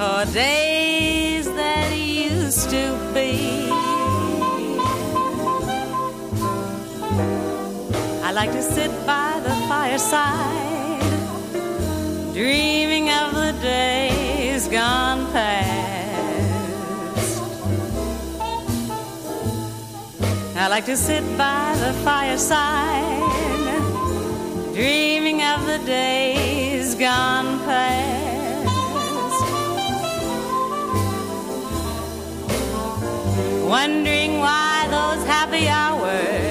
For days that used to be. I like to sit by the fireside, dreaming of the days gone past. I like to sit by the fireside, dreaming of the days gone past. Wondering why those happy hours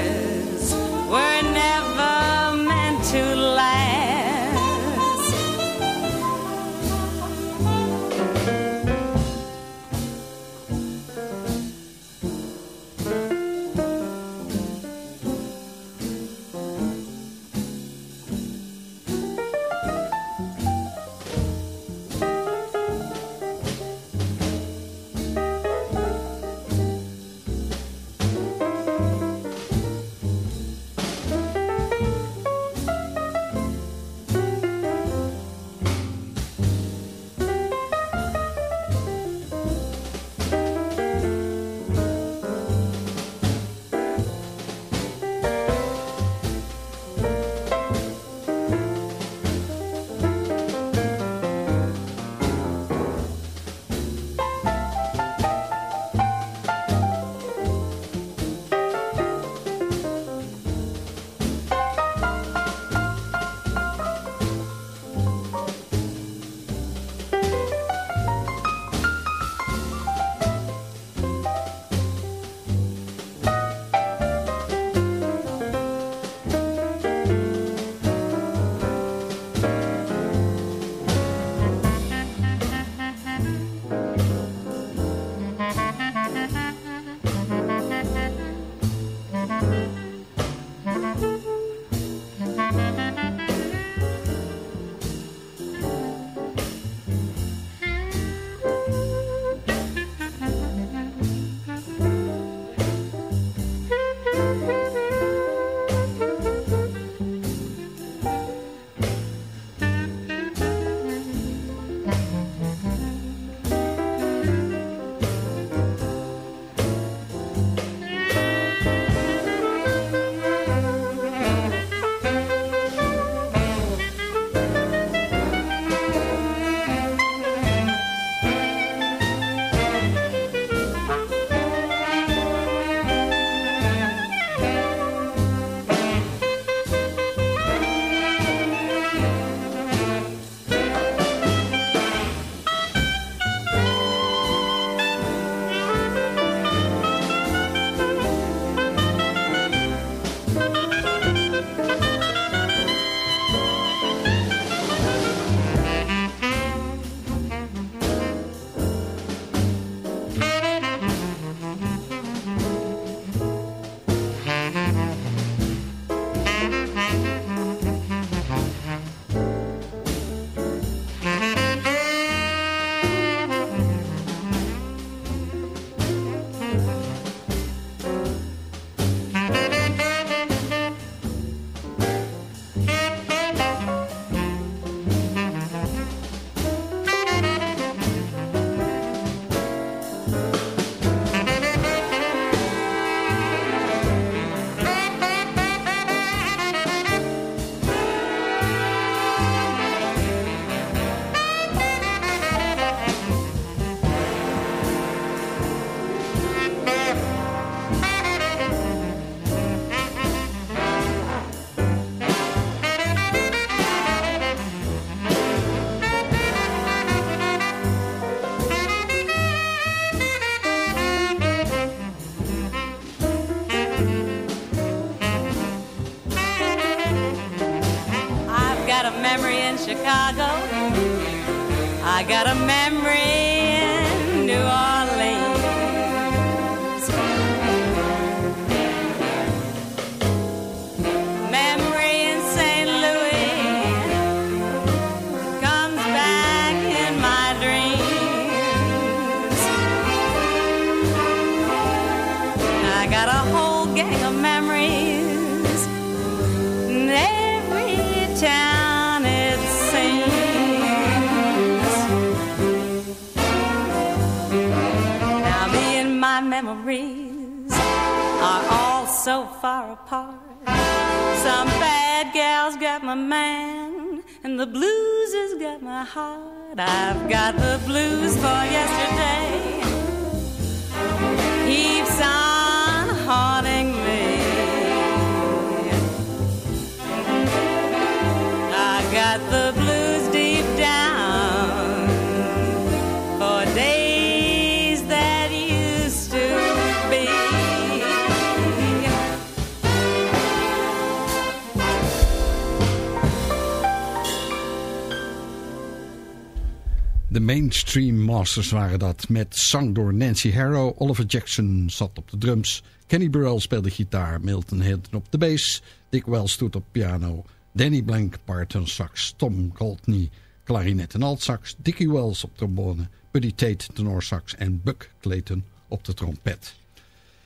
De mainstream masters waren dat met zang door Nancy Harrow. Oliver Jackson zat op de drums. Kenny Burrell speelde gitaar. Milton Hinton op de bass. Dick Wells stoet op piano. Danny Blank Barton sax. Tom Goldney klarinet en altsax. Dickie Wells op trombone. Buddy Tate tenorsax. En Buck Clayton op de trompet.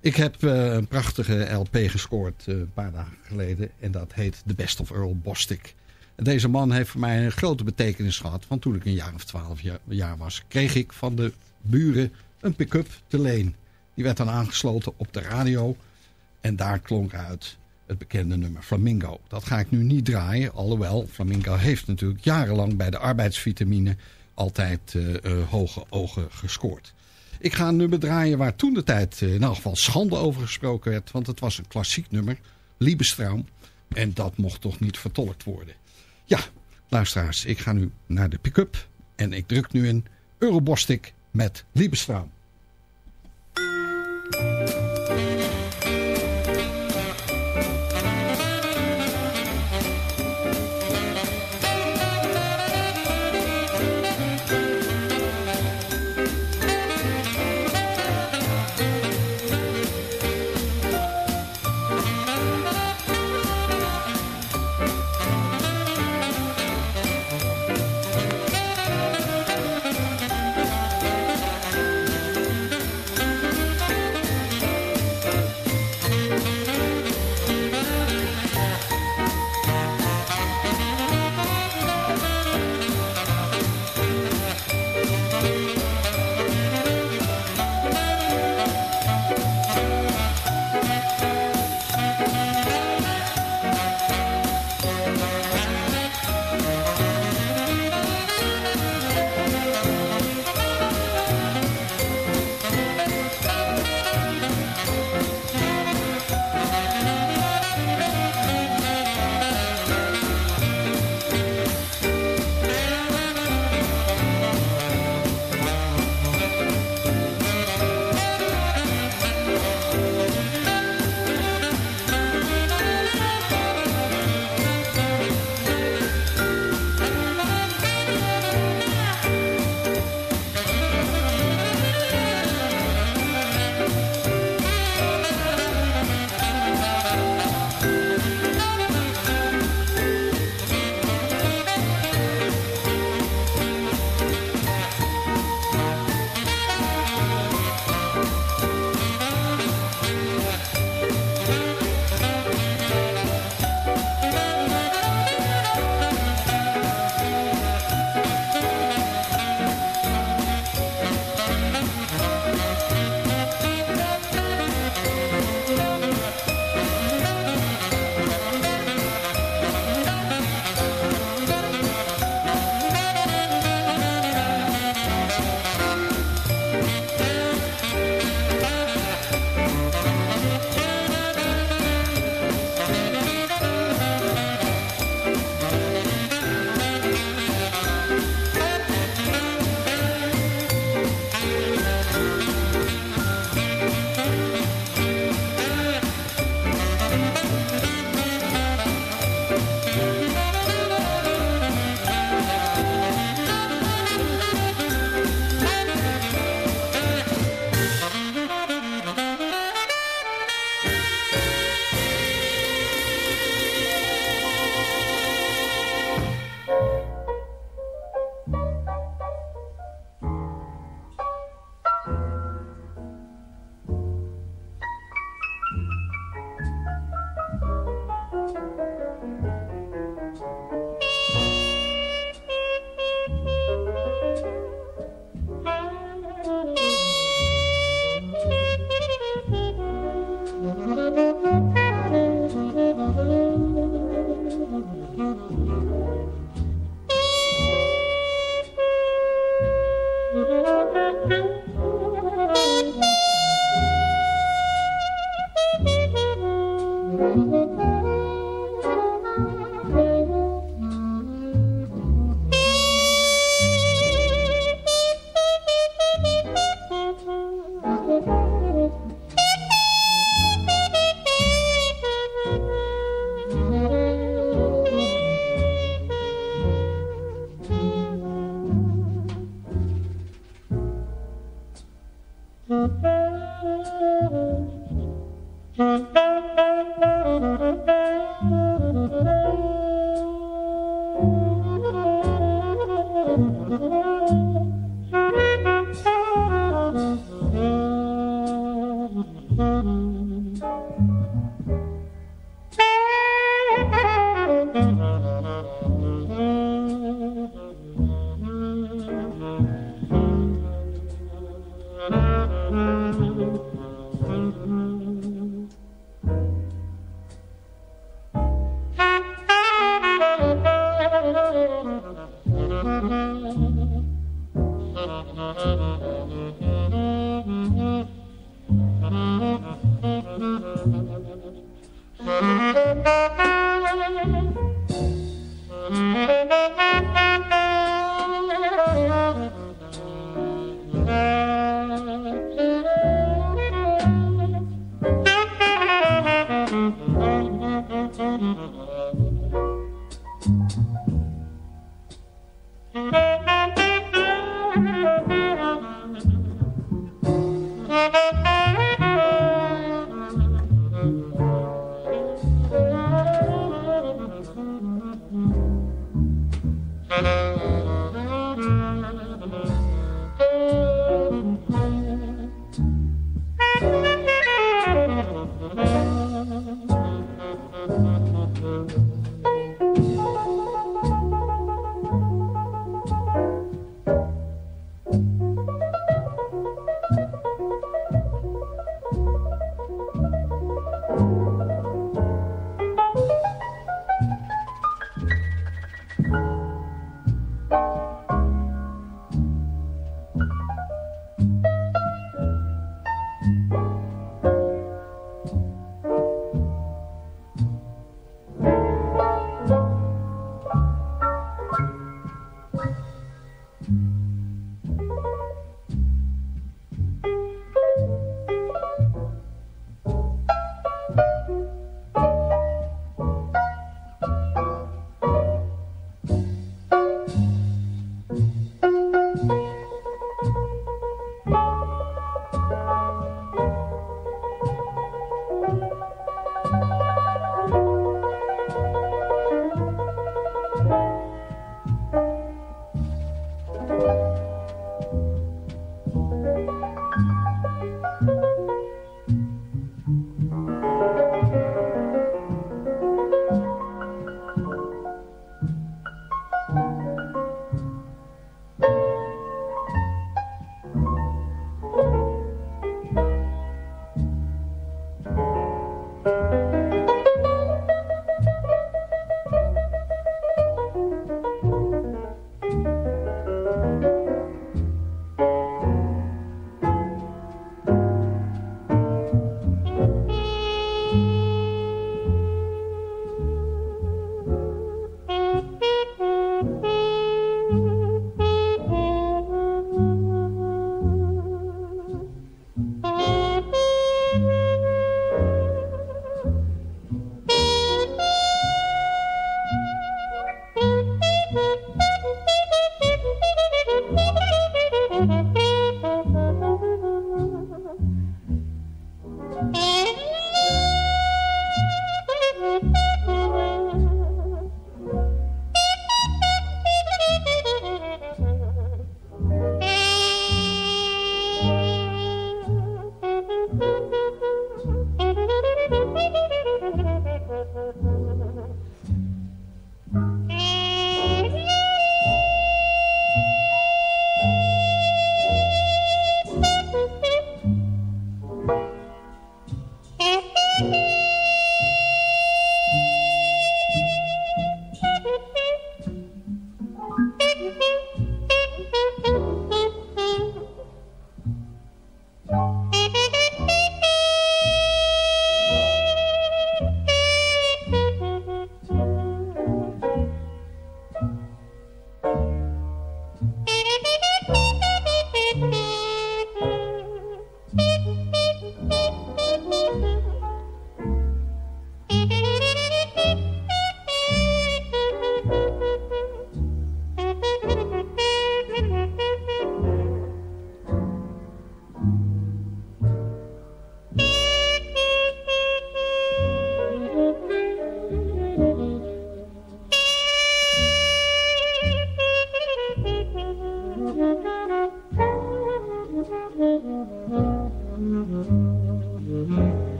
Ik heb eh, een prachtige LP gescoord eh, een paar dagen geleden. En dat heet The Best of Earl Bostic. Deze man heeft voor mij een grote betekenis gehad. Want toen ik een jaar of twaalf jaar, was, kreeg ik van de buren een pick-up te leen. Die werd dan aangesloten op de radio. En daar klonk uit het bekende nummer Flamingo. Dat ga ik nu niet draaien. Alhoewel, Flamingo heeft natuurlijk jarenlang bij de arbeidsvitamine altijd eh, eh, hoge ogen gescoord. Ik ga een nummer draaien waar toen de tijd eh, in elk geval schande over gesproken werd. Want het was een klassiek nummer. Liebestraum. En dat mocht toch niet vertolkt worden. Ja, luisteraars, ik ga nu naar de pick-up. En ik druk nu in Eurobostik met Liebestraum.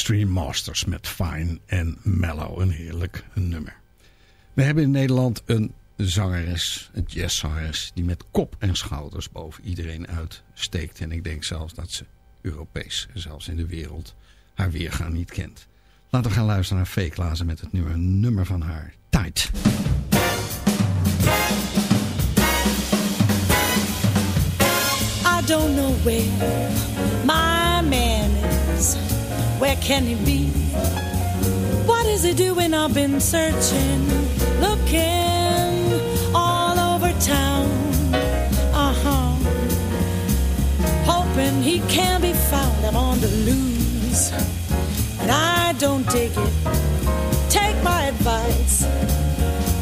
Mainstream Masters met Fine en Mellow. Een heerlijk nummer. We hebben in Nederland een zangeres, een jazzzangeres... die met kop en schouders boven iedereen uitsteekt. En ik denk zelfs dat ze Europees zelfs in de wereld haar weergaan niet kent. Laten we gaan luisteren naar Fake Lazen met het nieuwe nummer van haar, Tight. I don't know where my man is. Where can he be? What is he doing? I've been searching, looking all over town. Uh huh. Hoping he can be found. I'm on the loose. And I don't dig it. Take my advice.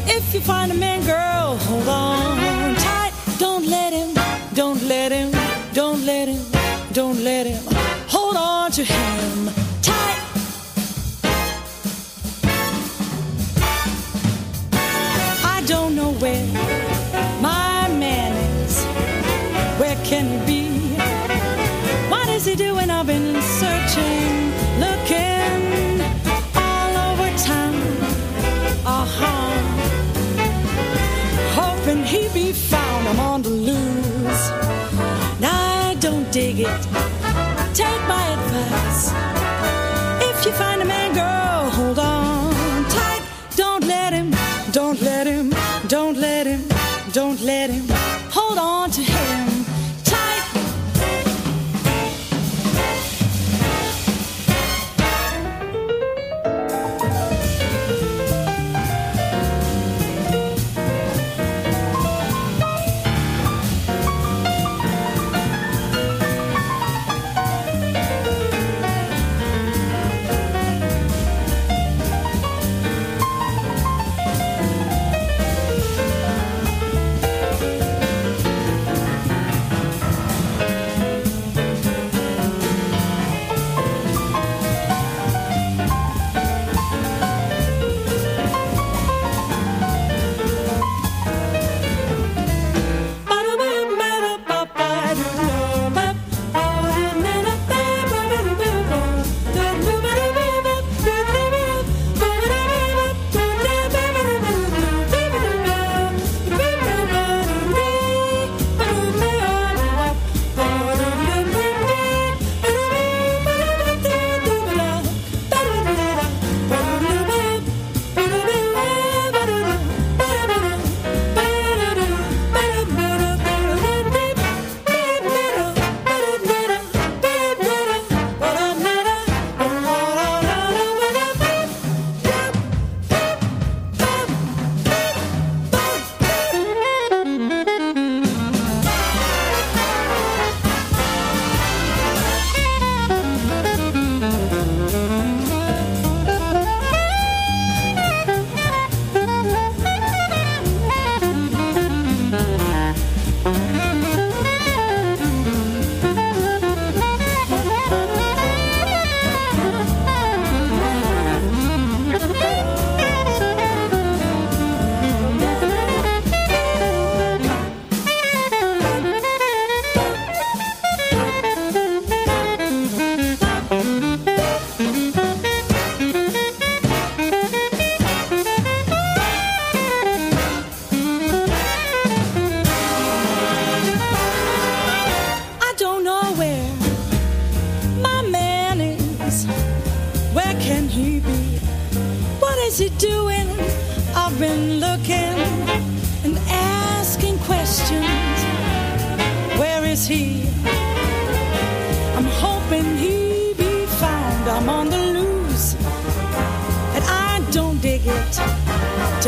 If you find a man, girl, hold on tight. Don't let him, don't let him, don't let him, don't let him. Hold on to him you find a man, girl, hold on tight. Don't let him, don't let him, don't let him, don't let him.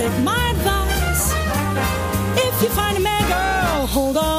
Take my advice. If you find a man, girl, hold on.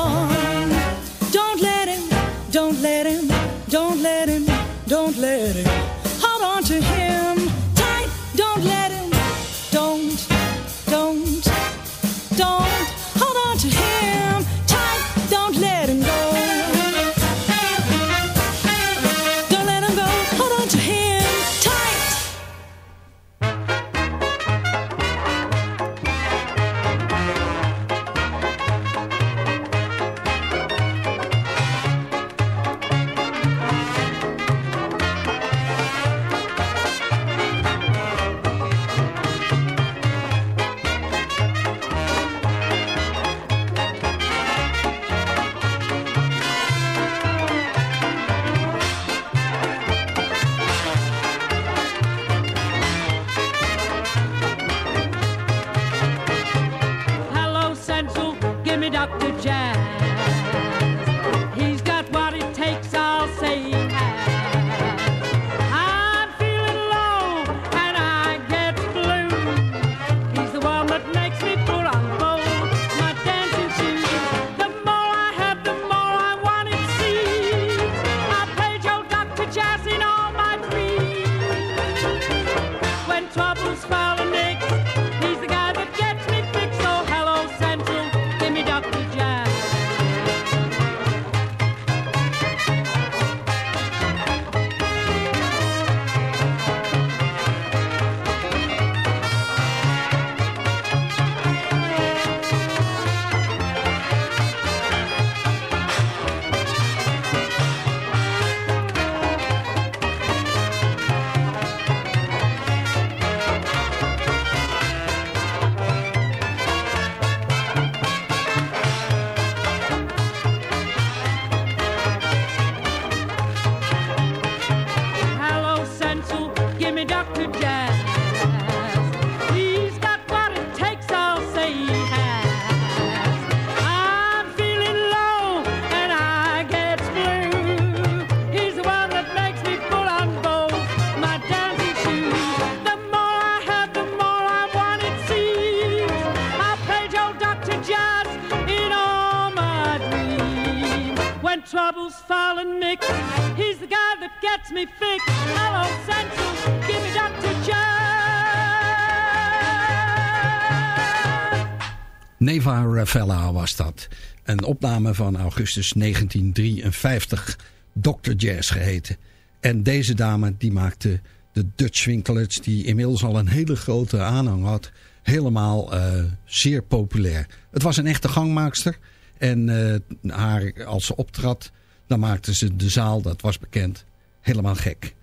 Neva Ravella was dat. Een opname van augustus 1953. Dr. Jazz geheten. En deze dame die maakte de Dutch Winkelets... die inmiddels al een hele grote aanhang had... helemaal uh, zeer populair. Het was een echte gangmaakster... En uh, haar, als ze optrad, dan maakte ze de zaal, dat was bekend, helemaal gek.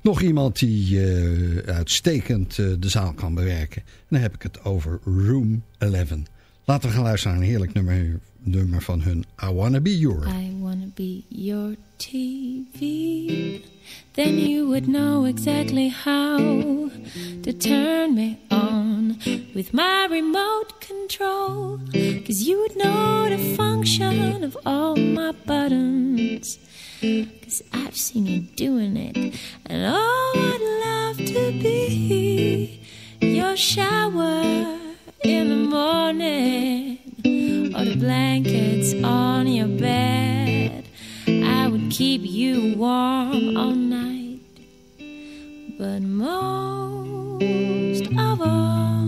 Nog iemand die uh, uitstekend de zaal kan bewerken. En dan heb ik het over Room 11. Laten we gaan luisteren naar een heerlijk nummer, nummer van hun I Wanna Be Your. I wanna be your TV. Then you would know exactly how to turn me on with my remote control. Cause you would know the function of all my buttons. Cause I've seen you doing it. And oh, I'd love to be your shower in the morning. Or the blankets on your bed. I would keep you warm all night. But most of all,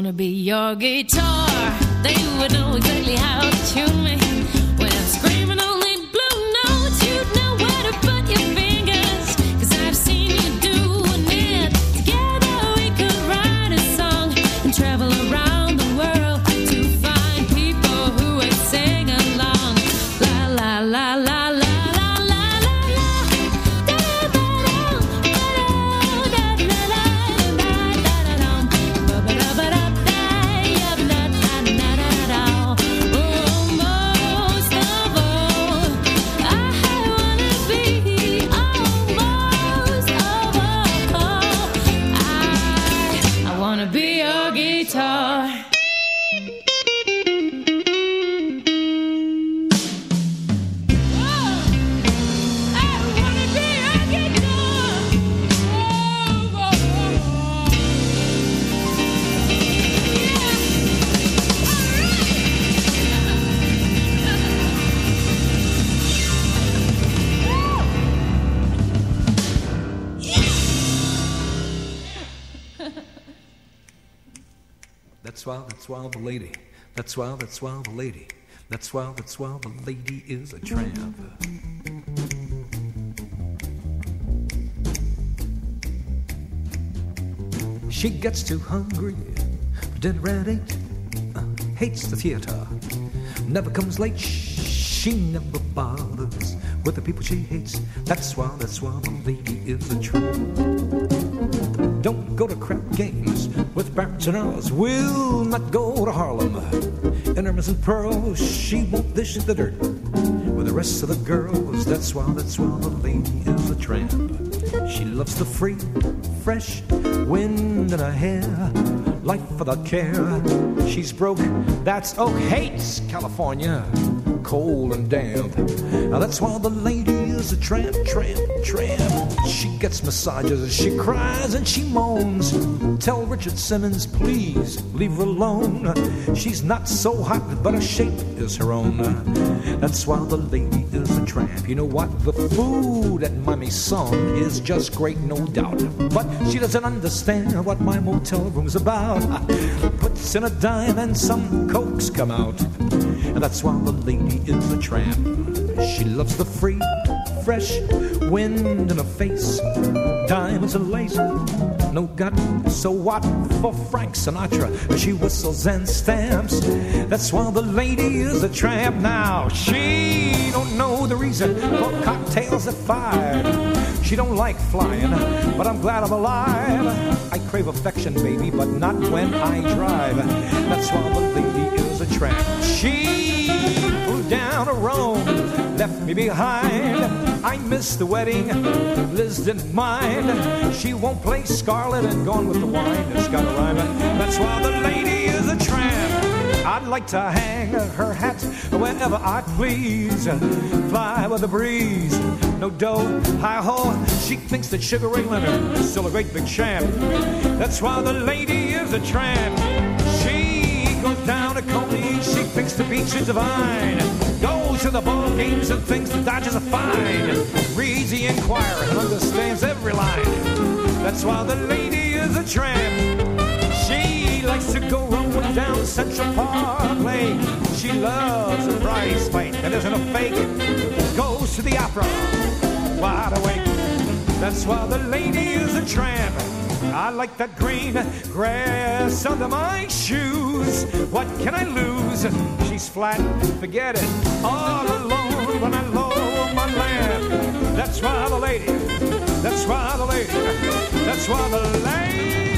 wanna be your guitar. They would know exactly how to tune why, the lady. That's why, that's why the lady. That's why, that's why the lady is a tramp. She gets too hungry for dinner at eight. Uh, hates the theater. Never comes late. She never bothers with the people she hates. That's why, that's why the lady is a tramp. Go to crap games with Earls. Will not go to Harlem. In her missing pearls, she won't dish the dirt with the rest of the girls. That's why, that's why the lady is a tramp. She loves the free, fresh wind in her hair, life without care. She's broke, that's oak, hates California, cold and damp. Now that's why the lady is a tramp, tramp, tramp. She gets massages, and she cries and she moans. Tell Richard Simmons, please leave her alone. She's not so hot, but her shape is her own. That's why the lady is a tramp. You know what? The food at my son is just great, no doubt. But she doesn't understand what my motel room's about. Puts in a dime and some cokes come out. And that's why the lady is a tramp. She loves the free, fresh wind in her face. Diamonds and lace, no gut. So what for Frank Sinatra? She whistles and stamps. That's why the lady is a tramp now. She don't know the reason for cocktails at five. She don't like flying, but I'm glad I'm alive. I crave affection, baby, but not when I drive. That's why the lady is a tramp. She flew down to Rome, left me behind. I missed the wedding, Liz didn't mind. She won't play Scarlet and gone with the wine. It's got a rhyme. That's why the lady is a tramp. I'd like to hang her hat wherever I please. Fly with the breeze, no dough, hi ho. She thinks that Sugar Ray Leonard is still a great big champ. That's why the lady is a tramp. She goes down to Coney, she thinks the beach is divine. Goes to the ball games and thinks the Dodgers are fine. Reads the Enquirer and understands every line. That's why the lady is a tramp. She likes to go rolling down Central Park Lane. She loves a prize fight that isn't a fake. Goes to the opera, wide awake. That's why the lady is a tramp. I like that green grass under my shoes. What can I lose? She's flat, forget it. All alone when I lower my lamp. That's why the lady, that's why the lady, that's why the lady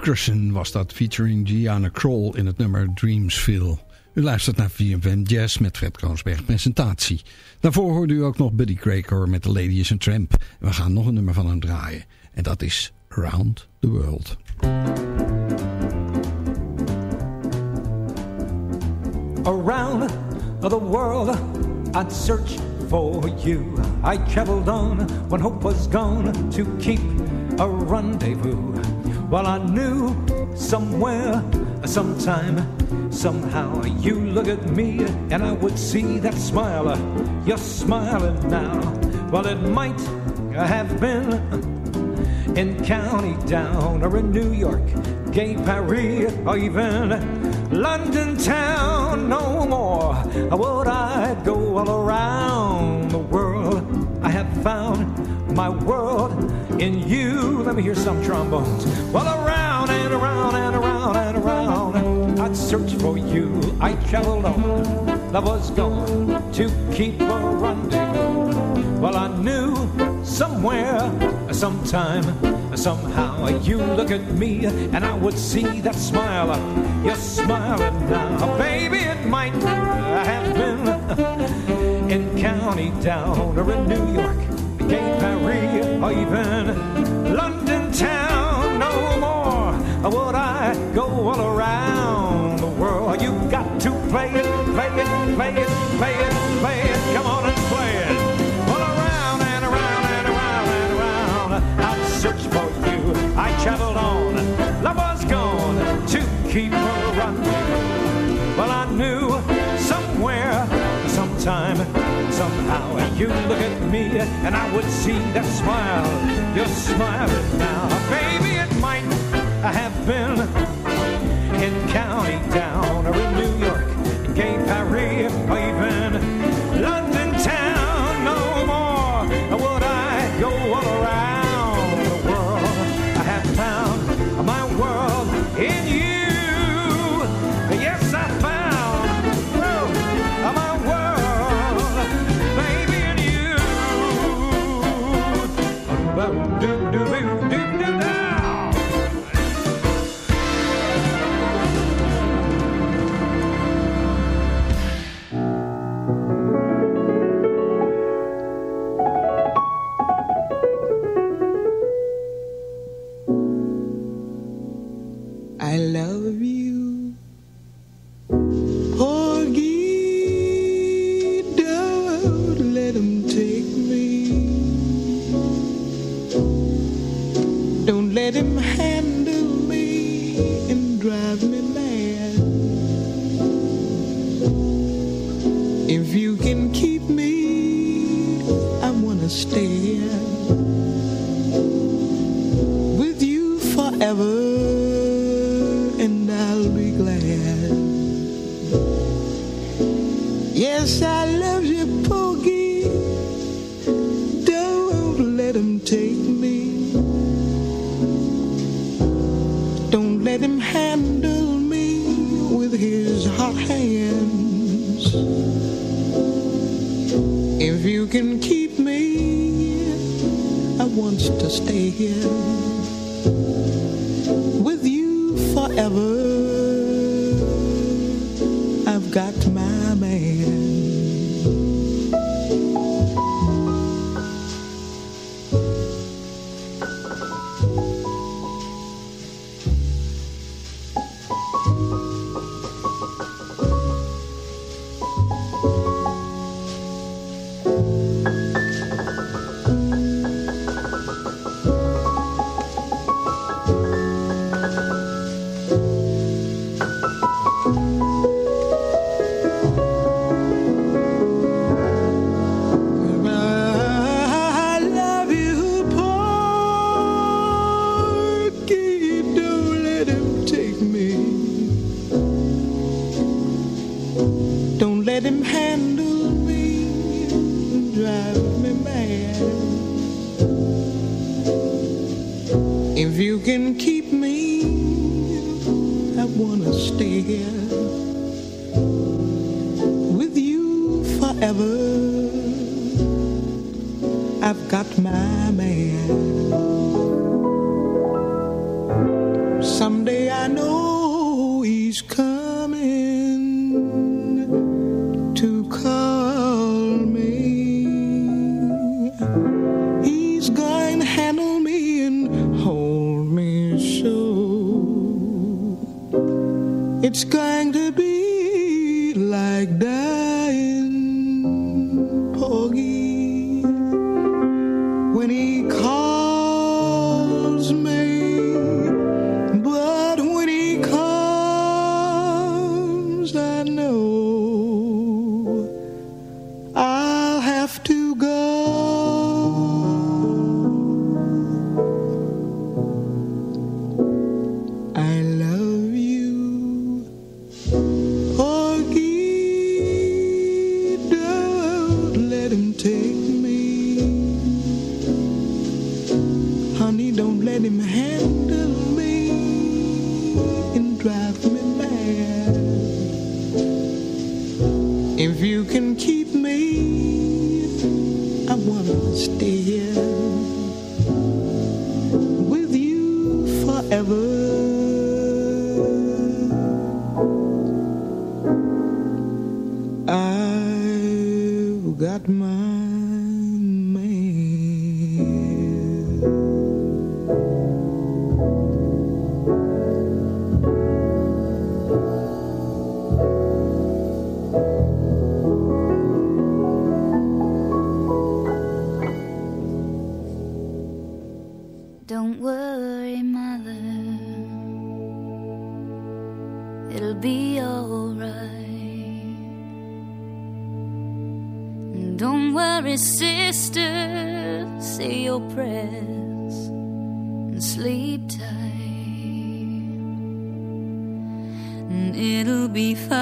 Crusson was dat featuring Gianna Kroll in het nummer Dreamsville. U luistert naar VFM Jazz met Fred Kroonsberg presentatie. Daarvoor hoorde u ook nog Buddy Craker met The Lady is a Tramp. We gaan nog een nummer van hem draaien. En dat is Around the World. Around the world I'd search for you. I traveled on when hope was gone to keep a rendezvous. Well, I knew somewhere, sometime, somehow you look at me and I would see that smile. You're smiling now. Well, it might have been in County Down or in New York, Gay Paris, or even London town. No more I would I go all around the world. I have found my world in you. Let me hear some trombones. Well, around and around and around and around, I'd search for you. I traveled on, love was gone to keep a rendezvous. Well, I knew somewhere, sometime, somehow you look at me and I would see that smile. You're smiling now, baby. It might have been in County Down or in New York Gay Paris or even London town. No more would I go all around the world. You got to play it, play it, play it, play it, play it. You look at me and I would see that smile. You're smiling now, baby. It might have been in County Down or in New York, in Gay Paris, ever sleep tight. And it'll be fine.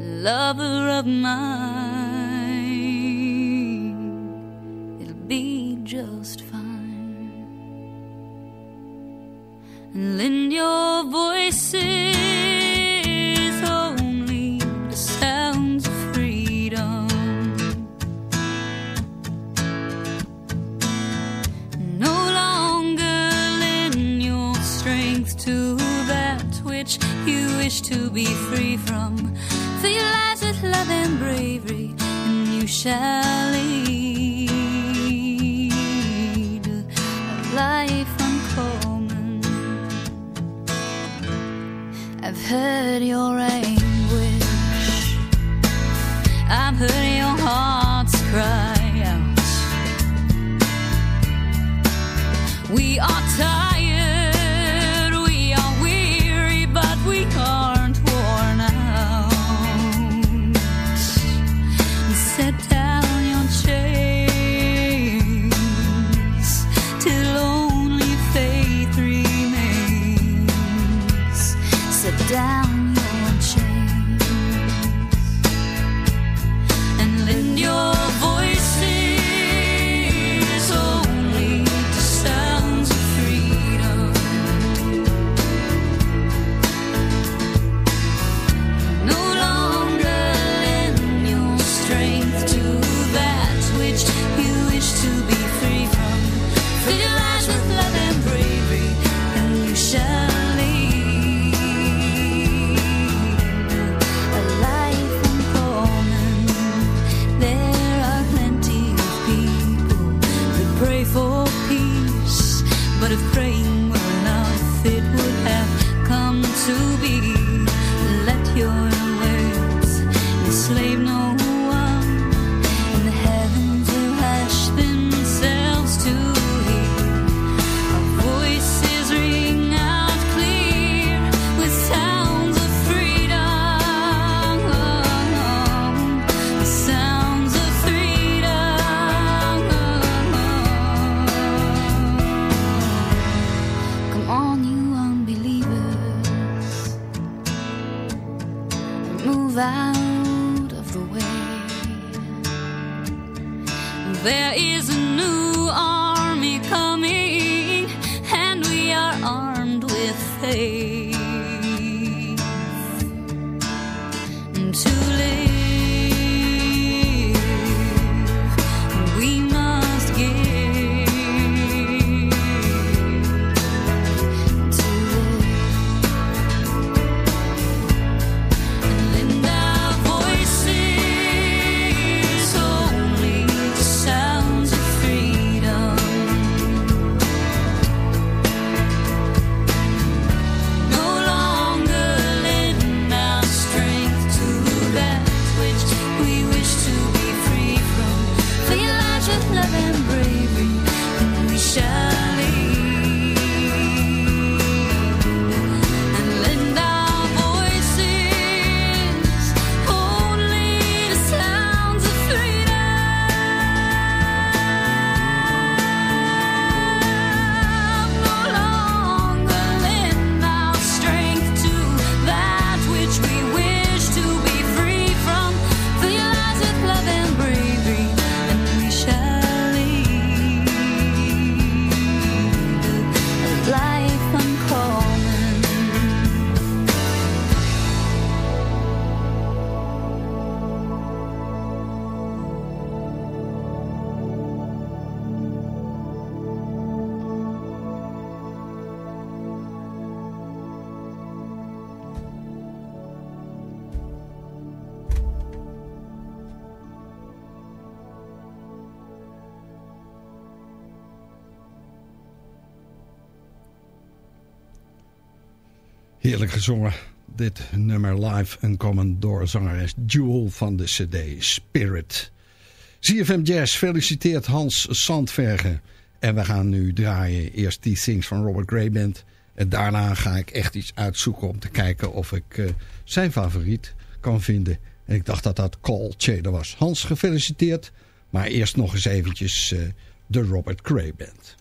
Lover of mine Gezongen. Dit nummer live en komen door zangeres Jewel van de cd Spirit. ZFM Jazz feliciteert Hans Sandvergen. En we gaan nu draaien eerst die Things van Robert Gray Band. En daarna ga ik echt iets uitzoeken om te kijken of ik uh, zijn favoriet kan vinden. En ik dacht dat dat Call Chader was. Hans gefeliciteerd. Maar eerst nog eens eventjes uh, de Robert Gray Band.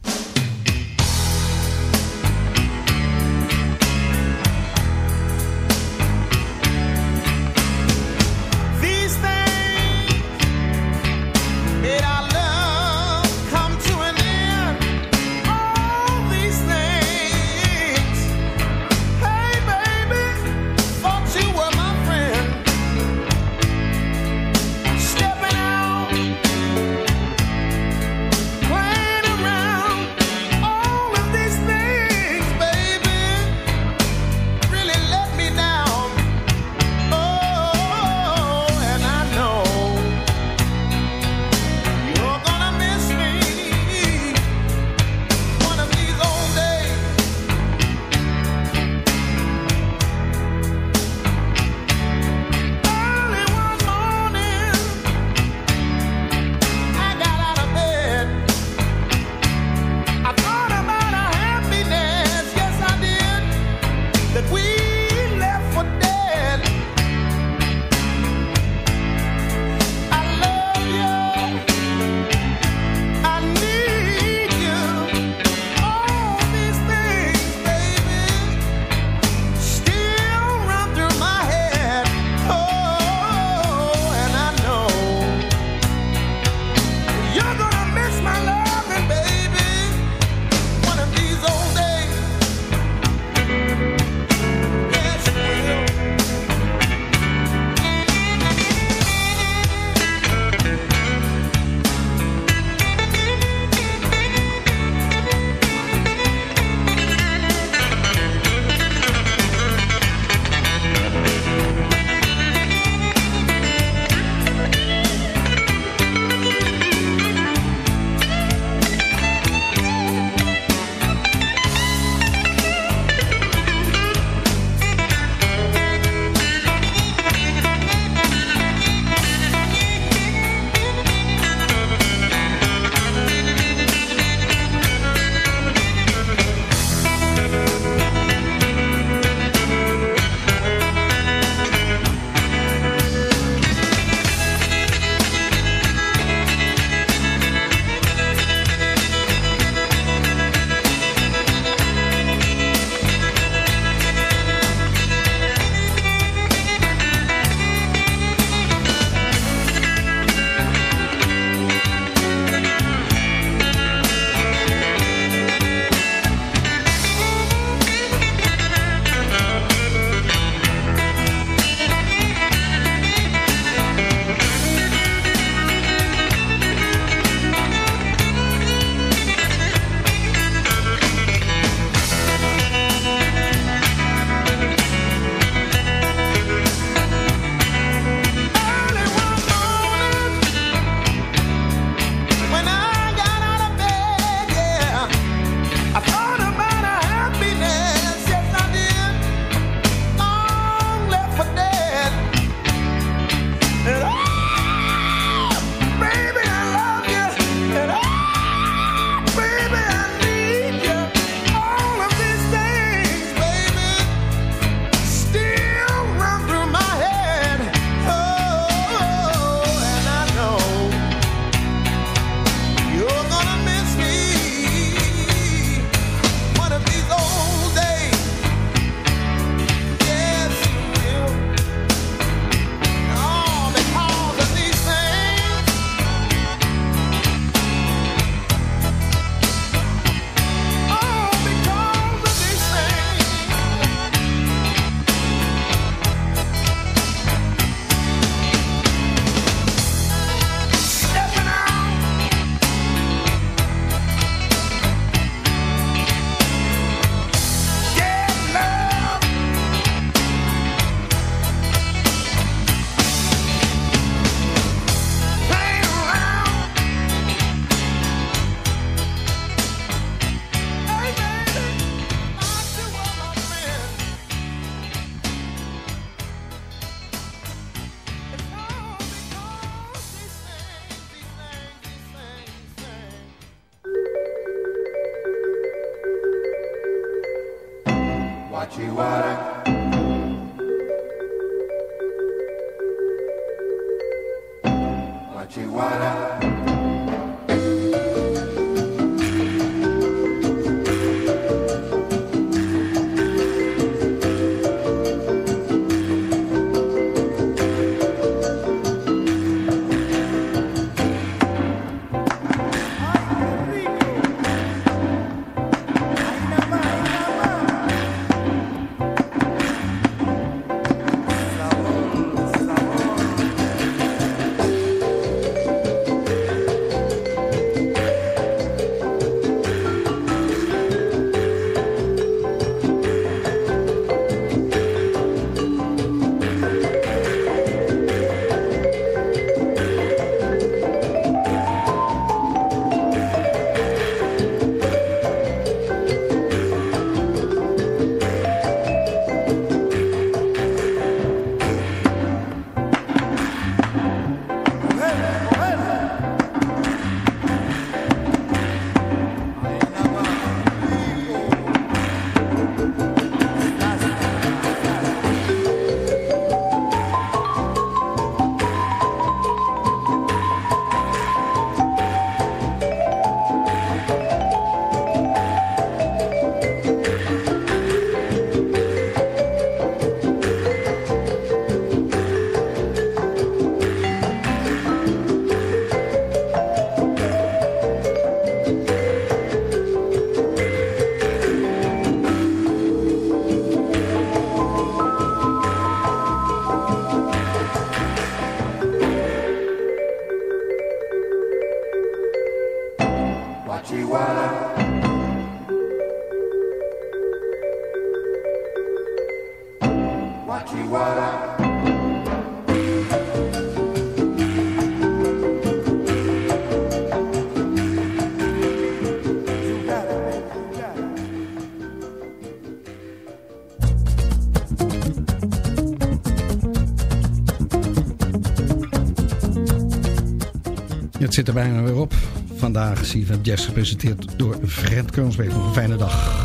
Zit er bijna weer op. Vandaag CFM Jazz gepresenteerd door Fred Kroonsbeek. Nog een fijne dag.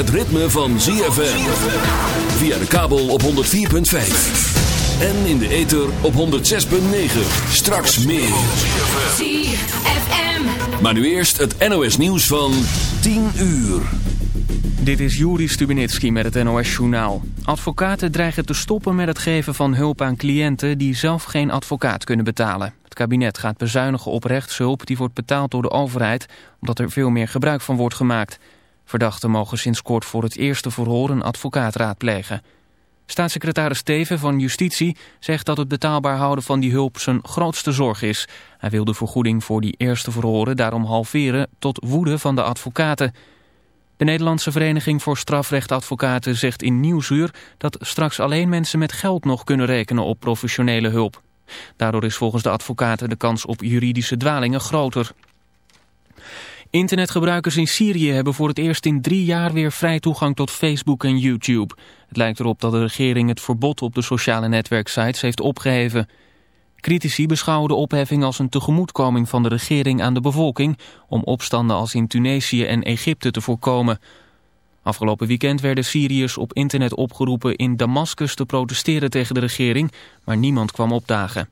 Het ritme van ZFM. Via de kabel op 104.5. En in de ether op 106.9. Straks meer. ZFM. Maar nu eerst het NOS nieuws van 10 uur. Dit is Juri Stubenitski met het NOS-journaal. Advocaten dreigen te stoppen met het geven van hulp aan cliënten... die zelf geen advocaat kunnen betalen. Het kabinet gaat bezuinigen op rechtshulp... die wordt betaald door de overheid... omdat er veel meer gebruik van wordt gemaakt. Verdachten mogen sinds kort voor het eerste verhoor... een advocaat raadplegen. Staatssecretaris Steven van Justitie zegt dat het betaalbaar houden van die hulp zijn grootste zorg is. Hij wil de vergoeding voor die eerste verhoren daarom halveren tot woede van de advocaten... De Nederlandse Vereniging voor Strafrechtadvocaten zegt in Nieuwsuur dat straks alleen mensen met geld nog kunnen rekenen op professionele hulp. Daardoor is volgens de advocaten de kans op juridische dwalingen groter. Internetgebruikers in Syrië hebben voor het eerst in drie jaar weer vrij toegang tot Facebook en YouTube. Het lijkt erop dat de regering het verbod op de sociale netwerksites heeft opgeheven. Critici beschouwen de opheffing als een tegemoetkoming van de regering aan de bevolking... om opstanden als in Tunesië en Egypte te voorkomen. Afgelopen weekend werden Syriërs op internet opgeroepen in Damascus te protesteren tegen de regering... maar niemand kwam opdagen.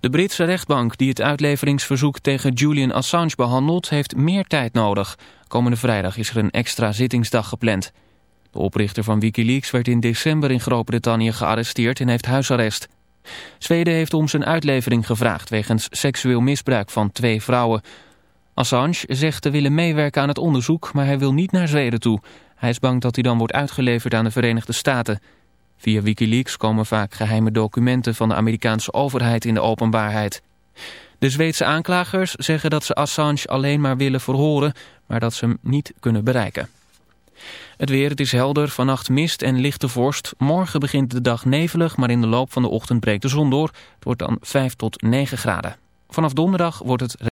De Britse rechtbank die het uitleveringsverzoek tegen Julian Assange behandelt... heeft meer tijd nodig. Komende vrijdag is er een extra zittingsdag gepland. De oprichter van Wikileaks werd in december in Groot-Brittannië gearresteerd en heeft huisarrest... Zweden heeft om zijn uitlevering gevraagd wegens seksueel misbruik van twee vrouwen. Assange zegt te willen meewerken aan het onderzoek, maar hij wil niet naar Zweden toe. Hij is bang dat hij dan wordt uitgeleverd aan de Verenigde Staten. Via Wikileaks komen vaak geheime documenten van de Amerikaanse overheid in de openbaarheid. De Zweedse aanklagers zeggen dat ze Assange alleen maar willen verhoren, maar dat ze hem niet kunnen bereiken. Het weer, het is helder, vannacht mist en lichte vorst. Morgen begint de dag nevelig, maar in de loop van de ochtend breekt de zon door. Het wordt dan 5 tot 9 graden. Vanaf donderdag wordt het...